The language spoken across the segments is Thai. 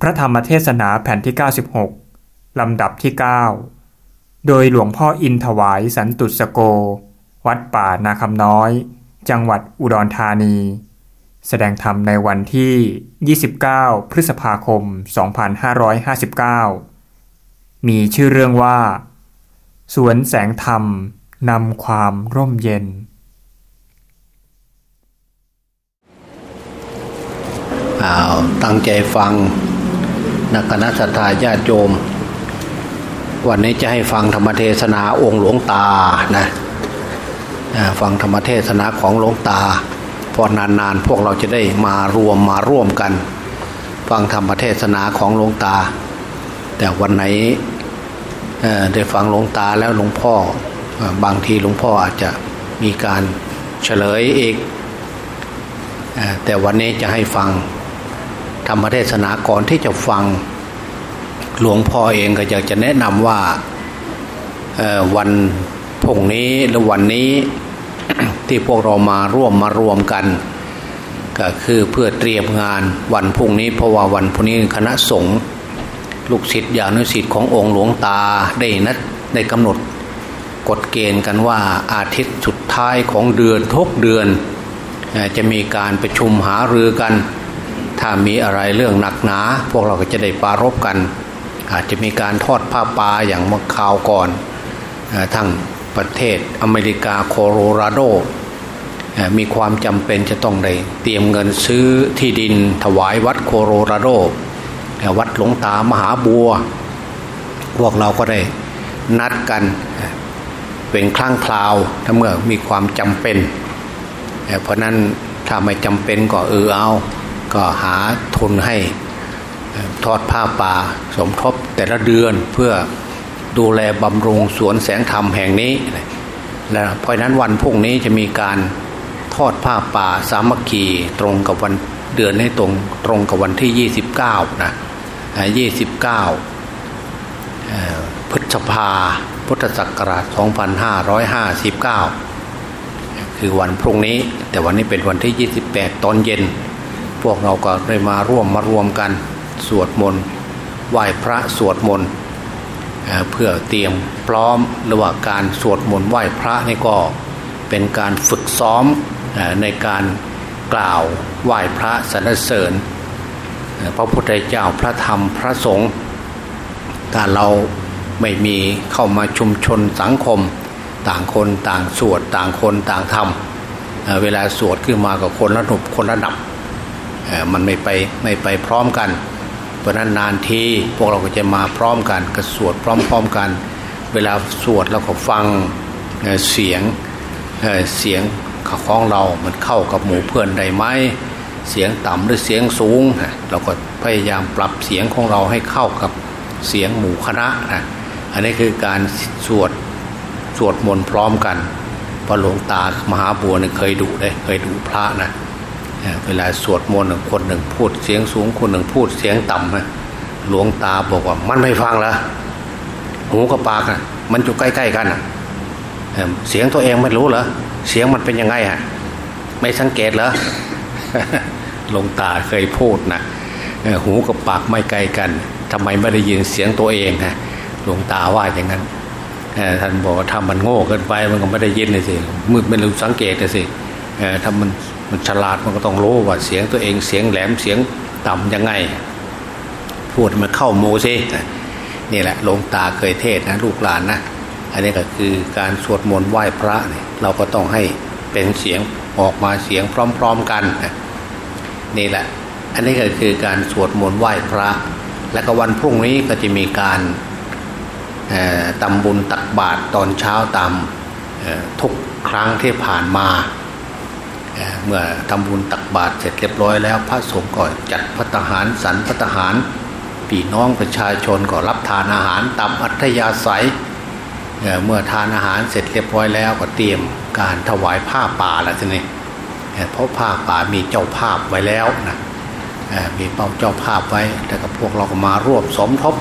พระธรรมเทศนาแผ่นที่ 96 ลำดับที่ 9 โดยหลวงพ่ออินถวายสันตุสโก วัดป่านาคำน้อย จังหวัดอุดรธานี แสดงธรรมในวันที่ 29 พฤษภาคม 2559 มีชื่อเรื่องว่า สวนแสงธรรมนำความร่มเย็นอ้าวตั้งใจฟัง นักคณะสัตยาญาติโยม วันนี้จะให้ฟังธรรมเทศนาองค์หลวงตานะฟังธรรมเทศนาของหลวงตา พอนานๆพวกเราจะได้มารวมมาร่วมกัน ฟังธรรมเทศนาของหลวงตา แต่วันไหนได้ฟังหลวงตาแล้วหลวงพ่อบางทีหลวงพ่ออาจจะมีการเฉลยอีกแต่วันนี้จะให้ฟัง ธรรมเทศนาก่อนที่จะฟังหลวงพ่อเองก็อยากจะแนะนำว่าวันพรุ่งนี้หรือวันนี้ที่พวกเรามาร่วมมารวมกัน ก็คือเพื่อเตรียมงานวันพรุ่งนี้เพราะว่าวันพรุ่งนี้คณะสงฆ์ลูกศิษย์ญาณศิษย์ขององค์หลวงตาได้นัดได้กำหนดกฎเกณฑ์กันว่าอาทิตย์สุดท้ายของเดือนทุกเดือน จะมีการประชุมหารือกัน ถ้ามีอะไรเรื่องหนักหนา พวกเราก็จะได้ปารบกัน อาจจะมีการทอดผ้าป่าอย่างเมื่อคราวก่อนทั้งประเทศอเมริกาโคโลราโด มีความจำเป็นจะต้องได้เตรียมเงินซื้อที่ดินถวายวัดโคโลราโด วัดหลวงตามหาบัว พวกเราก็ได้นัดกันเป็นครั้งคราวถ้าเมื่อมีความจำเป็น เพราะนั้นถ้าไม่จำเป็นก็เออเอา ก็หาทุนให้ทอดผ้าป่าสมทบแต่ละเดือนเพื่อดูแลบำรุงสวนแสงธรรมแห่งนี้และเพราะนั้นวันพรุ่งนี้จะมีการทอดผ้าป่าสามัคคีตรงกับวันเดือนให้ตรงตรงกับวันที่ 29นะ29พฤษภาพุทธศักราช 2559 คือวันพรุ่งนี้ แต่วันนี้เป็นวันที่ 28 ตอนเย็น พวกเราก็ได้มาร่วมมารวมกันสวดมนต์ไหว้พระสวดมนต์เพื่อเตรียมพร้อมระหว่างการสวดมนต์ไหว้พระนี่ก็เป็นการฝึกซ้อมในการกล่าวไหว้พระสรรเสริญ พระพุทธเจ้าพระธรรมพระสงฆ์ถ้าเราไม่มีเข้ามาชุมชนสังคม ต่างคนต่างสวดต่างคนต่างทำเวลาสวดขึ้นมากับคนละหนุบคนละดับ มันไม่ไปไม่ไปพร้อมกัน เพราะนั้นนานทีพวกเราก็จะมาพร้อมกันก็สวดพร้อมๆกัน เวลาสวดเราก็ฟังเสียงเสียงของเรา มันเข้ากับหมู่เพื่อนได้ไหมเสียงต่ำหรือเสียงสูง เราก็พยายามปรับเสียงของเราให้เข้ากับเสียงหมู่คณะนะอันนี้คือการสวดสวดมนต์พร้อมกันพระหลวงตามหาบัวเนี่ยเคยดูเลยเคยดูพระนะ เวลาสวดมนต์คนหนึ่งพูดเสียงสูงคนหนึ่งพูดเสียงต่ำนะหลวงตาบอกว่ามันไม่ฟังล้วหูกับปากนะมันอยู่ใกล้ๆกันนะเสียงตัวเองไม่รู้เหรอเสียงมันเป็นยังไงฮะไม่สังเกตเหรอหลวงตาเคยพูดนะหูกับปากไม่ไกลกันทำไมไม่ได้ยินเสียงตัวเองฮะหลวงตาว่าอย่างนั้นท่านบอกว่าถ้ามันโง่เกินไปมันก็ไม่ได้ยินเลยสิมืดไม่รู้สังเกตเลยสิถ้ามัน มันฉลาดมันก็ต้องรู้ว่าเสียงตัวเองเสียงแหลมเสียงต่ำยังไง พูดมันเข้าโมซินี่แหละหลวงตาเคยเทศนะลูกหลานนะอันนี้ก็คือการสวดมนต์ไหว้พระเนี่ยเราก็ต้องให้เป็นเสียงออกมาเสียงพร้อม ๆกันนี่แหละ อันนี้ก็คือการสวดมนต์ไหว้พระ และก็วันพรุ่งนี้ก็จะมีการตำบุญตักบาตรตอนเช้าตามทุกครั้งที่ผ่านมา เมื่อทำบุญตักบาตรเสร็จเรียบร้อยแล้ว พระสงฆ์ก็จัดพัตหารสันพัตหารพี่น้องประชาชนก็รับทานอาหารตามอัธยาศัยเมื่อทานอาหารเสร็จเรียบร้อยแล้วก็เตรียมการถวายผ้าป่าแล้วทีนี้เพราะผ้าป่ามีเจ้าภาพไว้แล้วนะมีเป้าเจ้าภาพไว้แต่กับพวกเราก็มารวบสมทบ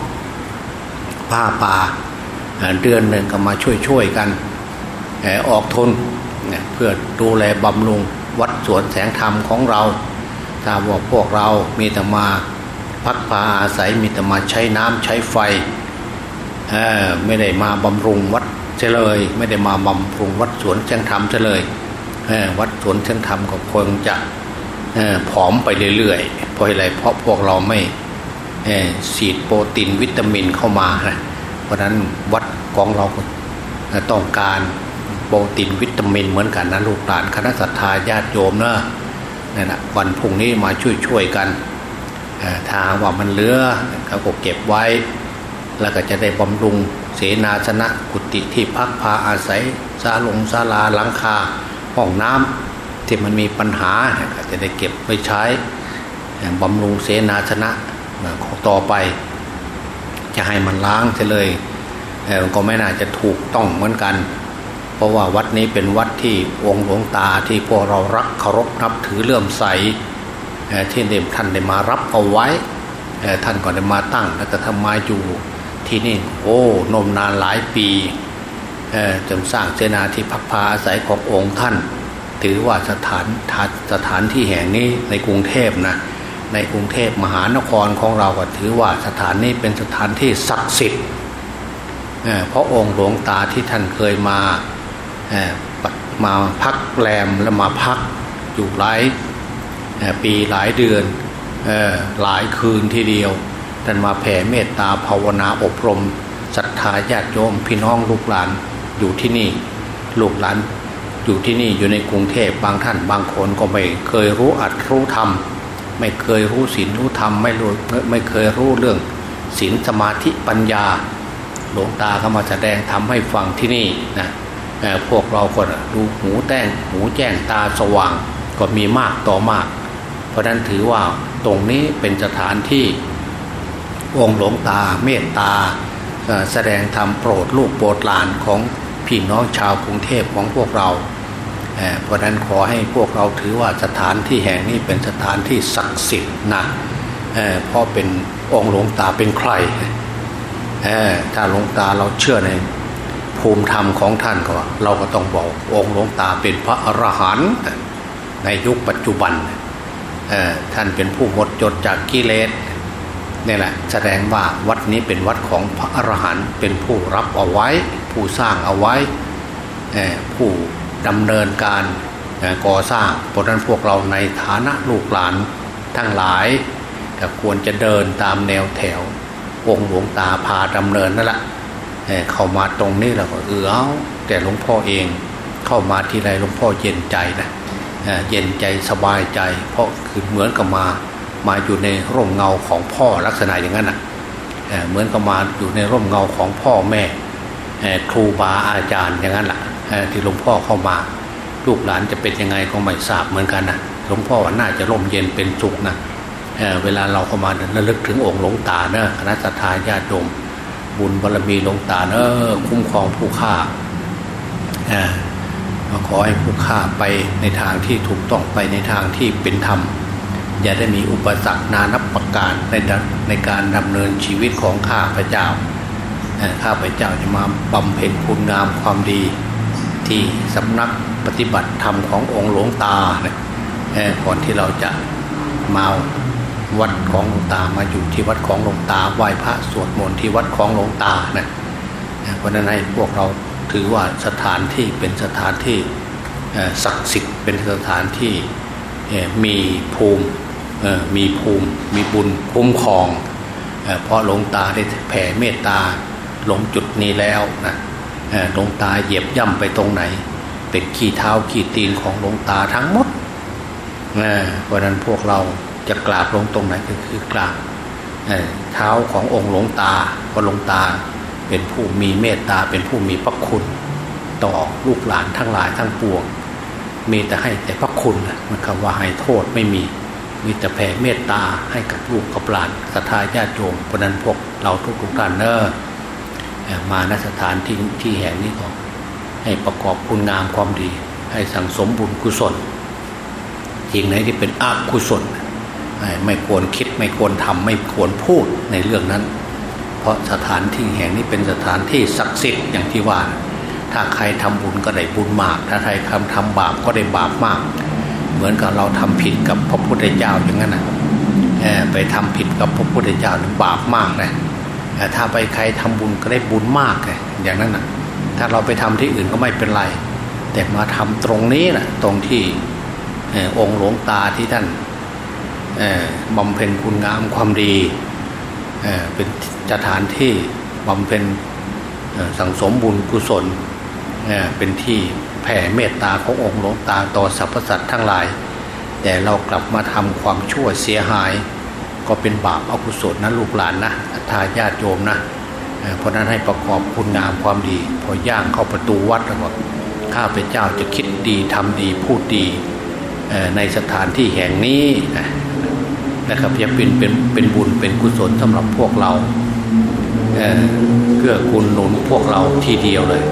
ผ้าป่าเดือนหนึ่งก็มาช่วยๆกันออกทุนเพื่อดูแลบำรุง วัดสวนแสงธรรมของเราถ้าบอกพวกเรามีแต่มาพักพาอาศัยมีแต่มาใช้น้ำใช้ไฟไม่ได้มาบำรุงวัดเฉลย ไม่ได้มาบำรุงวัดสวนเชียงธรรมเฉลยวัดสวนเชียงธรรมก็คงจะผอมไปเรื่อยๆเพราะอะไรเพราะพวกเราไม่ฉีดโปรตีนวิตามินเข้ามานะเพราะนั้นวัดของเราต้องการ โปรตีนวิตามินเหมือนกันนะลูกหลานคณะสัตยาญาติโยมนะนี่นะวันพุ่งนี้มาช่วยๆกันถ้าว่ามันเหลือเขาก็เก็บไว้ แล้วก็จะได้บำรุงเสนาสนะกุฏิที่พักพาอาศัยซาลงซาลาหลังคาห้องน้ำที่มันมีปัญหาจะได้เก็บไว้ใช้บำรุงเสนาสนะต่อไป จะให้มันล้างเฉเลยก็ไม่น่าจะถูกต้องเหมือนกัน เพราะว่าวัดนี้เป็นวัดที่องค์หลวงตาที่พวกเรารักเคารพนับถือเลื่อมใสที่เดมท่านได้มารับเอาไว้ท่านก็ได้มาตั้งแล้วก็ทำมาอยู่ที่นี่โอ้นมนานหลายปีจนสร้างเจนาที่พักพาอาศัยขององค์ท่าน ถือว่าสถานสถานที่แห่งนี้ในกรุงเทพนะในกรุงเทพมหานครของเราก็ถือว่าสถานนี้เป็นสถานที่ศักดิ์สิทธิ์เพราะองค์หลวงตาที่ท่านเคยมา มาพักแรมและมาพักอยู่หลายปีหลายเดือนหลายคืนทีเดียวท่านมาแผ่เมตตาภาวนาอบรมศรัทธาญาติโยมพี่น้องลูกหลานอยู่ที่นี่ ลูกหลานอยู่ที่นี่อยู่ในกรุงเทพบางท่านบางคนก็ไม่เคยรู้อัดรู้ธรรม ไม่เคยรู้ศีลรู้ธรรมไม่รู้ไม่เคยรู้เรื่องศีลสมาธิปัญญา หลวงตาเข้ามาแสดงทำให้ฟังที่นี่นะ พวกเราคนดูหูแต้งหูแจ้งตาสว่างก็มีมากต่อมาก เพราะนั้นถือว่าตรงนี้เป็นสถานที่องค์หลวงตาเมตตาแสดงธรรมโปรดลูกโปรดหลานของพี่น้องชาวกรุงเทพของพวกเราเพราะนั้นขอให้พวกเราถือว่าสถานที่แห่งนี้เป็นสถานที่ศักดิ์สิทธิ์นะเเพราะเป็นองค์หลวงตาเป็นใครถ้าหลวงตาเราเชื่อใน ภูมิธรรมของท่านก็เราก็ต้องบอกองค์หลวงตาเป็นพระอรหันต์ในยุคปัจจุบันท่านเป็นผู้หมดจดจากกิเลสนี่แหละแสดงว่าวัดนี้เป็นวัดของพระอรหันต์เป็นผู้รับเอาไว้ ผู้สร้างเอาไว้ผู้ดำเนินการก่อสร้างเพราะนั้นพวกเราในฐานะลูกหลานทั้งหลายก็ควรจะเดินตามแนวแถวองค์หลวงตาพาดำเนินนั่นแหละ เข้ามาตรงนี้เราก็เออแต่หลวงพ่อเองเข้ามาทีไรหลวงพ่อเย็นใจนะเย็นใจสบายใจ เพราะคือเหมือนกับมามาอยู่ในร่มเงาของพ่อลักษณะอย่างนั้นอะเหมือนกับมาอยู่ในร่มเงาของพ่อแม่ครูบาอาจารย์อย่างนั้นแหละที่หลวงพ่อเข้ามา ลูกหลานจะเป็นยังไงก็ไม่ทราบเหมือนกันนะหลวงพ่อว่าน่าจะร่มเย็นเป็นสุขนะเเวลาเราเข้ามาระลึกถึงองค์หลวงตาเนะคณะสัตยาญาติโยม บุญบารมีหลวงตาเนอะคุ้มครองผู้ฆ่ามาขอให้ผู้ฆ่าไปในทางที่ถูกต้องไปในทางที่เป็นธรรม อย่าได้มีอุปสรรคนานับประการในในการดำเนินชีวิตของข้าพเจ้าข้าพเจ้าจะมาบำเพ็ญคุณงามความดี ที่สำนักปฏิบัติธรรมขององค์หลวงตาก่อนที่เราจะมา วัดของหลวงตามาอยู่ที่วัดของหลวงตาไหว้พระสวดมนต์ที่วัดของหลวงตานะเพราะนั้นให้พวกเราถือว่าสถานที่เป็นสถานที่ศักดิ์สิทธิ์เป็นสถานที่มีภูมิมีภูมิมีบุญคุ้มครอง เพราะหลวงตาได้แผ่เมตตาลงจุดนี้แล้วนะหลวงตาเหยียบย่ำไปตรงไหน เป็นขี้เท้าขี้ตีนของหลวงตาทั้งหมดเพราะนั้นพวกเรา จะกราบลงตรงไหนก็คือกราบเท้าขององค์หลวงตาพระหลวงตาเป็นผู้มีเมตตาเป็นผู้มีพระคุณ ต่อลูกหลานทั้งหลายทั้งปวง มีแต่ให้แต่พระคุณมันคำว่าให้โทษไม่มี มีแต่แผ่เมตตาให้กับลูกกับหลานศรัทธาญาติโยมเพราะนั้นพวกเราทุกทุกท่านเนอะมาณสถานที่ที่แห่งนี้ก็ให้ประกอบคุณงามความดี ให้สั่งสมบุญกุศลสิ่งไหนที่เป็นอกุศล ไม่ควรคิดไม่ควรทำไม่ควรพูดในเรื่องนั้น เพราะสถานที่แห่งนี้เป็นสถานที่ศักดิ์สิทธิ์อย่างที่ว่า ถ้าใครทำบุญก็ได้บุญมาก ถ้าใครทำทำบาปก็ได้บาปมาก เหมือนกับเราทำผิดกับพระพุทธเจ้าอย่างนั้นนะไปทำผิดกับพระพุทธเจ้าบาปมากเลยถ้าไปใครทำบุญก็ได้บุญมากเลยอย่างนั้นนะถ้าเราไปทำที่อื่นก็ไม่เป็นไร แต่มาทำตรงนี้นะตรงที่องค์หลวงตาที่ท่าน บำเพ็ญคุณงามความดีเป็นสถานที่บำเพ็ญสังสมบุญกุศลเป็นที่แผ่เมตตาขององค์หลวงตาต่อสรรพสัตว์ทั้งหลาย แต่เรากลับมาทำความชั่วเสียหาย ก็เป็นบาปอกุศลนะลูกหลานนะทายาทโยมนะเพราะนั้นให้ประกอบคุณงามความดี พอย่างเข้าประตูวัดแล้วก็ข้าพเจ้าจะคิดดีทำดีพูดดีในสถานที่แห่งนี้ นะครับจะเป็นเป็นเป็นบุญเป็นกุศลสำหรับพวกเราเเพื่อคุณหนุนพวกเราทีเดียวเลย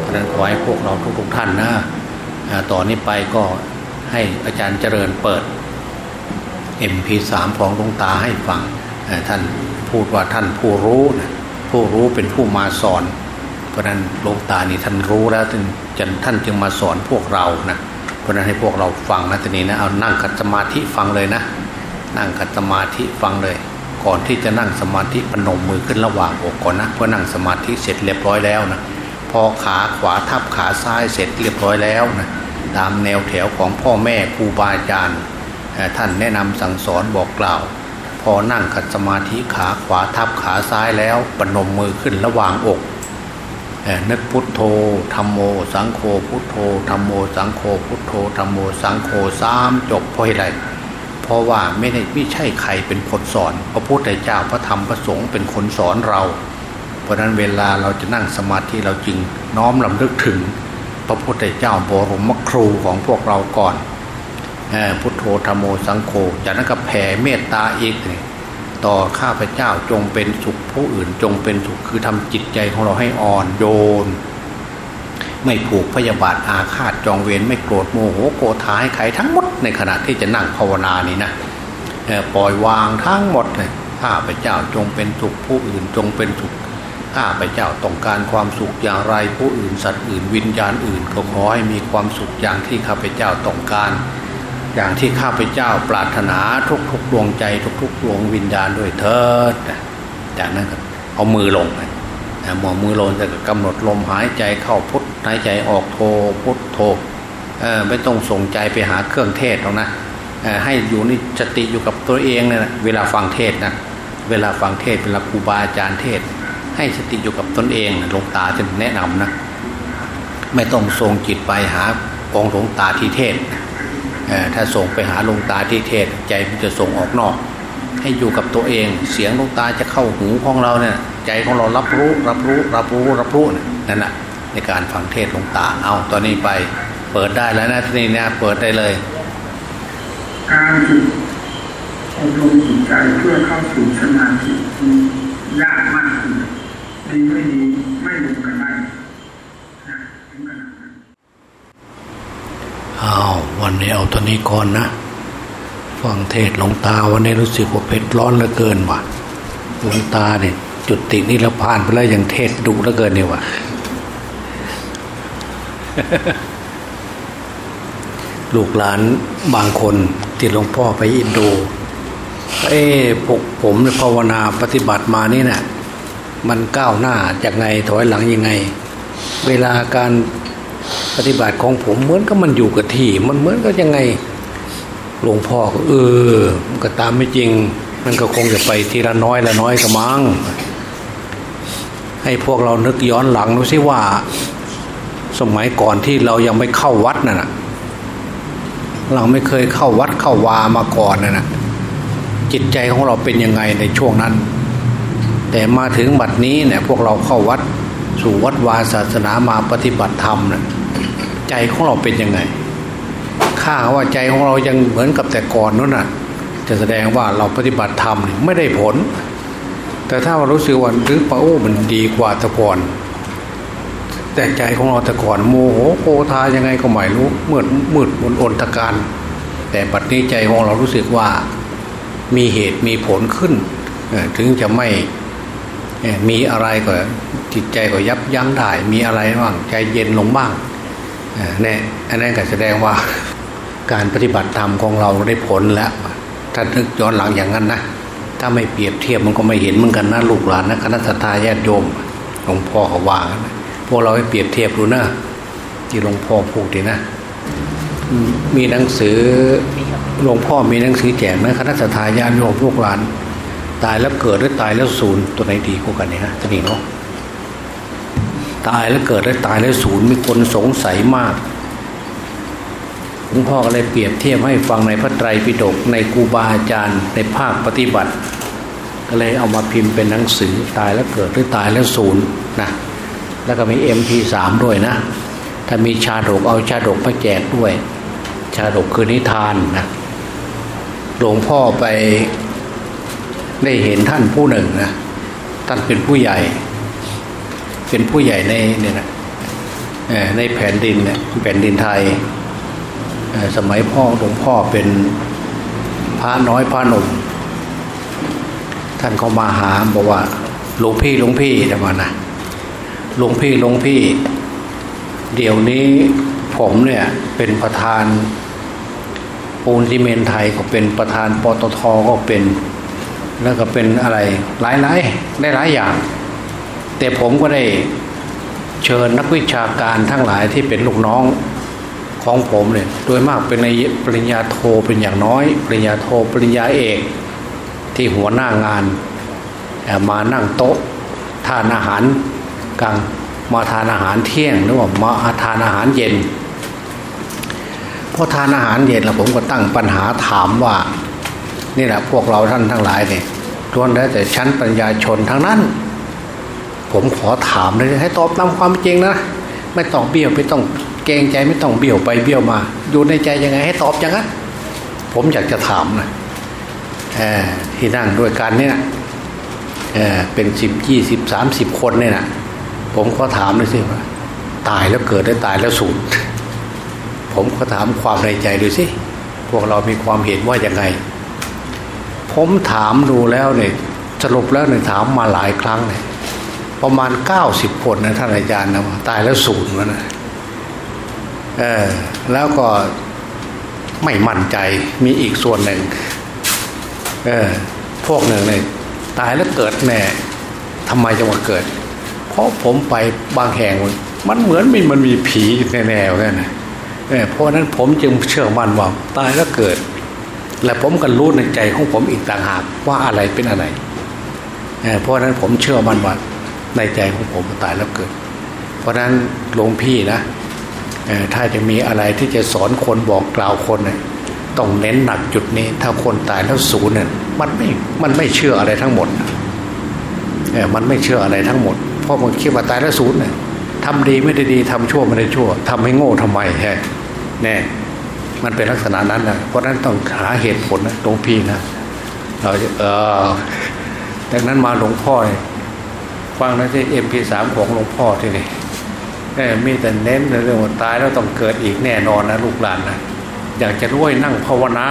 เพราะนั้นขอให้พวกเราทุกๆท่านนะต่อนนี้ไปก็ให้อาจารย์เจริญเปิด MP3 ของหลวงตาให้ฟังท่านพูดว่าท่านผู้รู้นะผู้รู้เป็นผู้มาสอน เพราะนั้นหลวงตานี่ท่านรู้แล้วท่านท่านจึงมาสอนพวกเรานะเพราะนั้นให้พวกเราฟังนะทีนี้นะเอานั่งขัดสมาธิฟังเลยนะ นั่งขัดสมาธิฟังเลย ก่อนที่จะนั่งสมาธิปนมมือขึ้นระหว่างอกก่อนนะเพื่อนั่งสมาธิเสร็จเรียบร้อยแล้วนะพอขาขวาทับขาซ้ายเสร็จเรียบร้อยแล้วนะตามแนวแถวของพ่อแม่ครูบาอาจารย์ท่านแนะนำสั่งสอนบอกกล่าว พอนั่งขัดสมาธิขาขวาทับขาซ้ายแล้วปนมมือขึ้นระหว่างอกนึกพุทโธธรรมโม สังโฆพุทโธธรรมโม สังโฆพุทโธธรรมโมสังโฆสามจบเพราะอะไร ราะว่าไม่ได้ไม่ใช่ใครเป็นคนสอน พระพุทธเจ้าพระธรรมพระสงฆ์เป็นคนสอนเรา เพราะนั้นเวลาเราจะนั่งสมาธิเราจึงน้อมลำลึกถึง พระพุทธเจ้าบรมครูของพวกเราก่อนพุทโธธรรมโมสังโฆจากนั้นก็แผ่เมตตาอีกต่อข้าพเจ้าจงเป็นสุขผู้อื่นจงเป็นสุขคือทำจิตใจของเราให้อ่อนโยน ไม่ผูกพยาบาทอาฆาตจองเวรไม่โกรธโมโหโกรธาให้ใครทั้งหมดในขณะที่จะนั่งภาวนานี้นะปล่อยวางทั้งหมดเลยข้าพเจ้าจงเป็นสุขผู้อื่นจงเป็นสุขข้าพเจ้าต้องการความสุขอย่างไรผู้อื่นสัตว์อื่นวิญญาณอื่นก็ขอให้มีความสุขอย่างที่ข้าพเจ้าต้องการ อย่างที่ข้าพเจ้าปรารถนาทุกๆดวงใจทุกๆดวงวิญญาณด้วยเถิดจากนั้นก็เอามือลง หมอมือลงจะกำหนดลมหายใจเข้าพุทหายใจออกโทพุทโทไม่ต้องส่งใจไปหาเครื่องเทศหรอกนะให้อยู่นี่สติอยู่กับตัวเองเนี่ยเวลาฟังเทศนะเวลาฟังเทศเวลาครูบาอาจารย์เทศ ให้สติอยู่กับตนเองหลวงตาจะแนะนำนะไม่ต้องส่งจิตไปหาองหลวงตาที่เทศถ้าส่งไปหาลงตาที่เทศ ใจมันจะส่งออกนอก ให้อยู่กับตัวเอง เสียงลงตาจะเข้าหูของเราเนี่ย ใจของเรารับรู้ รับรู้ รับรู้ รับรู้นั่นแหละในการฟังเทศลงตาเอาตอนนี้ไปเปิดได้แล้วนะที่นี่นะเปิดได้เลย การฝึกอบรมจิตใจเพื่อเข้าสู่สมาธิยากมากดีไม่ดีไม่ลงกันได้อ้าววันนี้เอาตอนนี้ก่อนนะ ฟังเทศหลวงตาวันนี้รู้สึกว่าเผ็ดร้อนเหลือเกินว่ะหลวงตาเนี่ยจุดตินี่เราผ่านไปแล้วยังเทศดุเหลือเกินเนี่ยว่ะลูกหลานบางคนที่หลวงพ่อไปอินโดเอ้พวกผมภาวนาปฏิบัติมานี่นะ่ะมันก้าวหน้าจากไงถอยหลังยังไง เวลาการปฏิบัติของผมเหมือนกับมันอยู่กับที่ มันเหมือนกับยังไง หลวงพ่อก็เออก็ตามไม่จริง มันก็คงจะไปทีละน้อยละน้อยกระมังให้พวกเรานึกย้อนหลังดูสิว่า สมัยก่อนที่เรายังไม่เข้าวัดน่ะเราไม่เคยเข้าวัดเข้าวามาก่อนน่ะจิตใจของเราเป็นยังไงในช่วงนั้น แต่มาถึงบัดนี้เนี่ยพวกเราเข้าวัดสู่วัดวาศาสนามาปฏิบัติธรรมนี่ยใจของเราเป็นยังไง ข้าว่าใจของเรายังเหมือนกับแต่ก่อนนั่นน่ะ จะแสดงว่าเราปฏิบัติธรรมไม่ได้ผล แต่ถ้าเรารู้สึกว่าหรือปะโอ้มันดีกว่าแต่ก่อน แต่ใจของเราแต่ก่อนโมโหโกธายังไงก็ไม่รู้มืดมืดบนอนตะการ แต่ปัจจุบันใจของเรารู้สึกว่ามีเหตุมีผลขึ้น ถึงจะไม่มีอะไรก็จิตใจก็ยับยั้งได้ มีอะไรบ้างใจเย็นลงบ้างเนี่ยอันนั้นก็แสดงว่า การปฏิบัติธรรมของเราได้ผลแล้วถ้านึกย้อนหลังอย่างนั้นนะถ้าไม่เปรียบเทียบมันก็ไม่เห็นเหมือนกันนะลูกหลานนะคณะทาญาติโยมหลวงพ่อเขาว่านะพวกเราให้เปรียบเทียบดูนะที่หลวงพ่อพูดดีนะมีหนังสือหลวงพ่อมีหนังสือแจกนะคณะทาญาติโยมพวกหลาน ตายแล้วเกิดหรือตายแล้วศูนย์ตัวไหนดีกว่ากันเนี่ยฮะจะนี่เนาะตายแล้วเกิดแล้วตายแล้วศูนย์มีคนสงสัยมาก ลวงพ่อก็เลยเปรียบเทียบให้ฟังในพระไตรปิฎกในครูบาอาจารย์ในภาคปฏิบัติ ก็เลยเอามาพิมพ์เป็นหนังสือตายแล้วเกิดหรือตายแล้วศูนย์นะแล้วก็มี MP3 ด้วยนะ ถ้ามีชาดกเอาชาดกมาแจกด้วย ชาดกคือนิทานนะหลวงพ่อไปได้เห็นท่านผู้หนึ่งนะท่านเป็นผู้ใหญ่ เป็นผู้ใหญ่ในเนี่ยนะในแผ่นดินเนี่ยแผ่นดินไทย สมัยพ่อหลวงพ่อเป็นพระน้อยพระหนุ่มท่านเขามาหาบอกว่าหลวงพี่หลวงพี่จะมานะหลวงพี่หลวงพี่ เดี๋ยวนี้ผมเนี่ยเป็นประธานปูนซีเมนไทยก็เป็นประธานปตทก็เป็น แล้วก็เป็นอะไรหลายหลายได้หลายอย่าง แต่ผมก็ได้เชิญนักวิชาการทั้งหลายที่เป็นลูกน้อง ของผมเนี่ยโดยมากเป็นในปริญญาโทเป็นอย่างน้อย ปริญญาโทปริญญาเอก ที่หัวหน้างานมานั่งโต๊ะทานอาหารกลางมาทานอาหารเที่ยงหรือว่ามาทานอาหารเย็นพอทานอาหารเย็นแล้วผมก็ตั้งปัญหาถามว่า นี่แหละพวกเราท่านทั้งหลายเนี่ยล้วนแล้วแต่ชั้นปัญญาชนทั้งนั้น ผมขอถามเลยให้ตอบตามความจริงนะ ไม่ต้องเบี้ยวไม่ต้อง เกรงใจไม่ต้องเบี้ยวไปเบี้ยวมา อยู่ในใจยังไงให้ตอบอย่างนั้นผมอยากจะถามนะที่นั่งด้วยกันเนี่ยเเป็นสิบยี่สิบสามสิบคนเนี่ยนะผมก็ถามเลยสิว่าตายแล้วเกิดได้ตายแล้วสูญผมก็ถามความในใจดูสิพวกเรามีความเห็นว่าอย่างไง ผมถามดูแล้วเนี่ยสรุปแล้วเนี่ยถามมาหลายครั้งเนี่ยประมาณเก้าสิบคนนะท่านอาจารย์นะตายแล้วสูญมันนะ แล้วก็ไม่มั่นใจมีอีกส่วนหนึ่งเออพวกหนึ่งเนี่ยตายแล้วเกิดแน่ทำไมจะมาเกิด เพราะผมไปบางแห่งมันเหมือนมันมีผีแน่ๆกันนะเพราะนั้นผมจึงเชื่อมั่นว่าตายแล้วเกิด และผมก็รู้ในใจของผมอีกต่างหากว่าอะไรเป็นอะไรเพราะนั้นผมเชื่อมั่นว่าในใจของผมตายแล้วเกิด เพราะนั้นหลวงพี่นะ ถ้าจะมีอะไรที่จะสอนคนบอกกล่าวคนเนี่ยต้องเน้นหนักจุดนี้ ถ้าคนตายแล้วศูนย์เนี่ยมันไม่มันไม่เชื่ออะไรทั้งหมดเออมันไม่เชื่ออะไรทั้งหมด เพราะมันคิดว่าตายแล้วศูนย์เนี่ยทำดีไม่ได้ดีทำชั่วไม่ได้ชั่วทำให้โง่ทำไมแฮแน่มันเป็นลักษณะนั้นนะเพราะนั้นต้องหาเหตุผลนะหลวงพี่นะเราเออดังนั้นมาหลวงพ่อฟังนะที่เอ็มพีสามของหลวงพ่อที่นี่ มีแต่เน้นในเรื่องว่าตายแล้วต้องเกิดอีกแน่นอนนะลูกหลานนะอยากจะรู้ให้นั่งภาวนา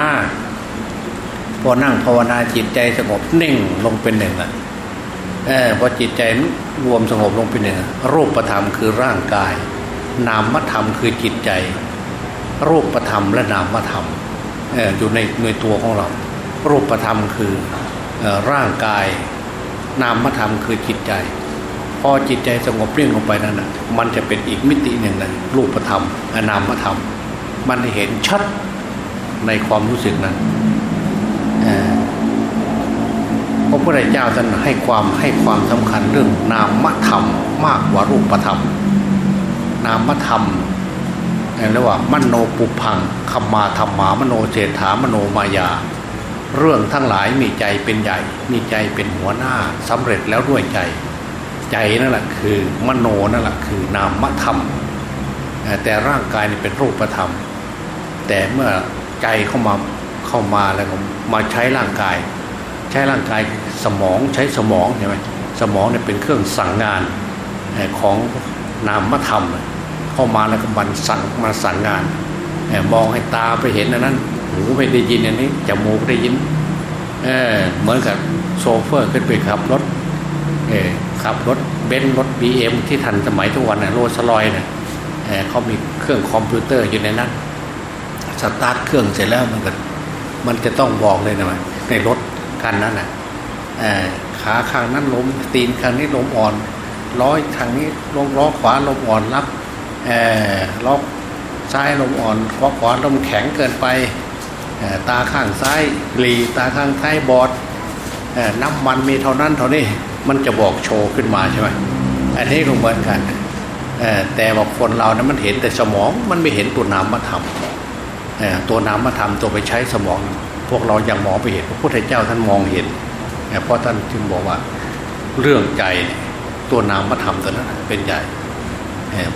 พอนั่งภาวนาจิตใจสงบนิ่งลงเป็นหนึ่งละเออพอจิตใจรวมสงบลงเป็นหนึ่งรูปธรรมคือร่างกาย นามธรรมคือจิตใจ รูปธรรมและนามธรรมเอออยู่ในในตัวของเรา รูปธรรมคือร่างกาย นามธรรมคือจิตใจ พอจิตใจสงบเรี่ยงลงไปนั้นนะมันจะเป็นอีกมิติหนึ่งนะรูปธรรมนามธรรม มันเห็นชัดในความรู้สึกนั้นพระพุทธเจ้าท่านให้ความให้ความสำคัญเรื่องนามธรรมมากกว่ารูปธรรม นามธรรมเรียกว่ามโนปุพังคำมาธรรมามโนเจถามโนมายา เรื่องทั้งหลายมีใจเป็นใหญ่ มีใจเป็นหัวหน้าสำเร็จแล้วด้วยใจ ใจนั่นแหละคือมโนนั่นแหละคือนามธรรม แต่ร่างกายนี่เป็นรูปธรรม แต่เมื่อใจเข้ามาเข้ามาแล้วมาใช้ร่างกาย ใช้ร่างกายสมองใช้สมองใช่ไหมสมองเนี่ยเป็นเครื่องสั่งงานของนามธรรม เข้ามาแล้วก็บันสั่งมาสั่งงานมองให้ตาไปเห็นอันนั้นหูไปได้ยินอันนี้จมูกได้กลิ่นเหมือนกับโชเฟอร์ขึ้นไปขับรถ ขับรถเบนซ์รถบีเอ็มที่ทันสมัยทุกวันนะโรลส์-รอยซ์เนี่ยเขามีเครื่องคอมพิวเตอร์อยู่ในนั้นสตาร์ทเครื่องเสร็จแล้วมันก็มันจะต้องบอกเลยนะในรถคันนั้นนะขาข้างนั้นล้มตีนข้างนี้ล้มอ่อนล้อทางนี้ลมล้อขวาลมอ่อนรับล้อซ้ายลมอ่อนล้อขวาลมแข็งเกินไปตาข้างซ้ายหลีตาข้างท้ายบอดน้ำมันมีเท่านั้นเท่านี้ มันจะบอกโชว์ขึ้นมาใช่ไหมอันนี้ก็เหมือนกันแต่ว่าคนเรานะมันเห็นแต่สมองมันไม่เห็นตัวนามธรรมตัวนามธรรมตัวไปใช้สมอง พวกเรายังมองไปเห็นพระพุทธเจ้าท่านมองเห็นเพราะท่านจึงบอกว่าเรื่องใจตัวนามธรรมตัวนั้นเป็นใหญ่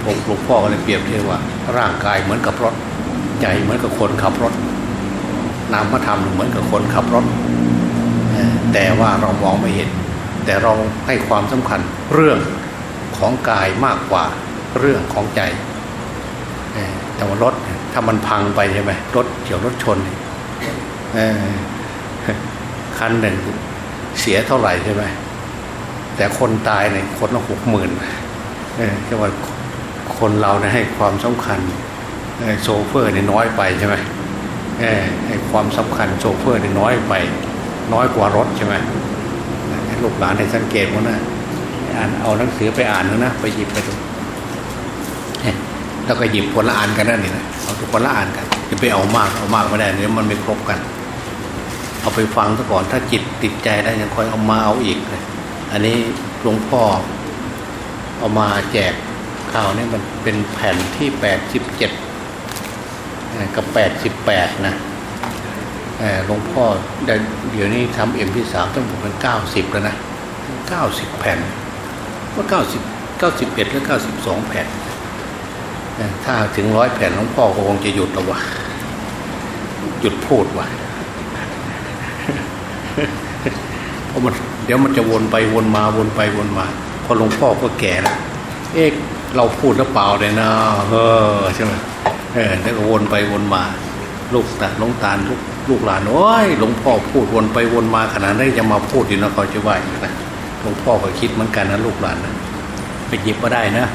ผมหลวงพ่อก็เลยเปรียบเทียบว่า ร่างกายเหมือนกับรถใจเหมือนกับคนขับรถ นามธรรมเหมือนกับคนขับรถ แต่ว่าเรามองไม่เห็น แต่เราให้ความสำคัญเรื่องของกายมากกว่าเรื่องของใจแต่ว่ารถถ้ามันพังไปใช่ไหมรถเกี่ยวรถชนคันหนึ่งเสียเท่าไหร่ใช่ไหมแต่คนตายเนี่ยคนละหกหมื่นเออแค่ว่าคนเราเนี่ยให้ความสำคัญโชเฟอร์เนี่ยน้อยไปใช่ไหมให้ความสำคัญโชเฟอร์เนี่ยน้อยไป น้อยกว่ารถใช่ไหม ลูกหลานให้สังเกตว่านะอ่านเอาหนังสือไปอ่านนะไปหยิบไปดูแล้วก็หยิบคนละอ่านกันนั่นนี่นะเอาทุกคนละอ่านกันจะไปเอามากเอามากไม่ได้เนี่ยมันไม่ครบกัน เอาไปฟังซะก่อนถ้าจิตติดใจได้ยังค่อยเอามาเอาอีกเลยอันนี้หลวงพ่อเอามาแจกข่าวนี่มันเป็นแผ่นที่แปดสิบเจ็ดกับแปดสิบแปดนะ หลวงพ่อเดี๋ยวนี้ทำเอ็มพีสามต้องเป็นเก้าสิบแล้วนะเก้าสิบแผ่นว่าเก้าสิบเก้าสิบเอ็ดหรือเก้าสิบสองแผ่นถ้าถึงร้อยแผ่นหลวงพ่อคงจะหยุดแล้ววะหยุดพูดวะเพราะมันเดี๋ยวมันจะวนไปวนมาวนไปวนมาพอหลวงพ่อก็แก่แล้วเอ๊ะเราพูดแล้วเปล่าเลยนะเออใช่ไหมเออแล้วก็วนไปวนมา ลูกตาลูกตาลูกลูกหลานโอ้ยหลวงพ่อพูดวนไปวนมาขนาดนี้จะมาพูดอยู่นะเขาจะว่านะหลวงพ่อก็คิดเหมือนกันนะลูกหลานนะไปหยิบมาได้นะ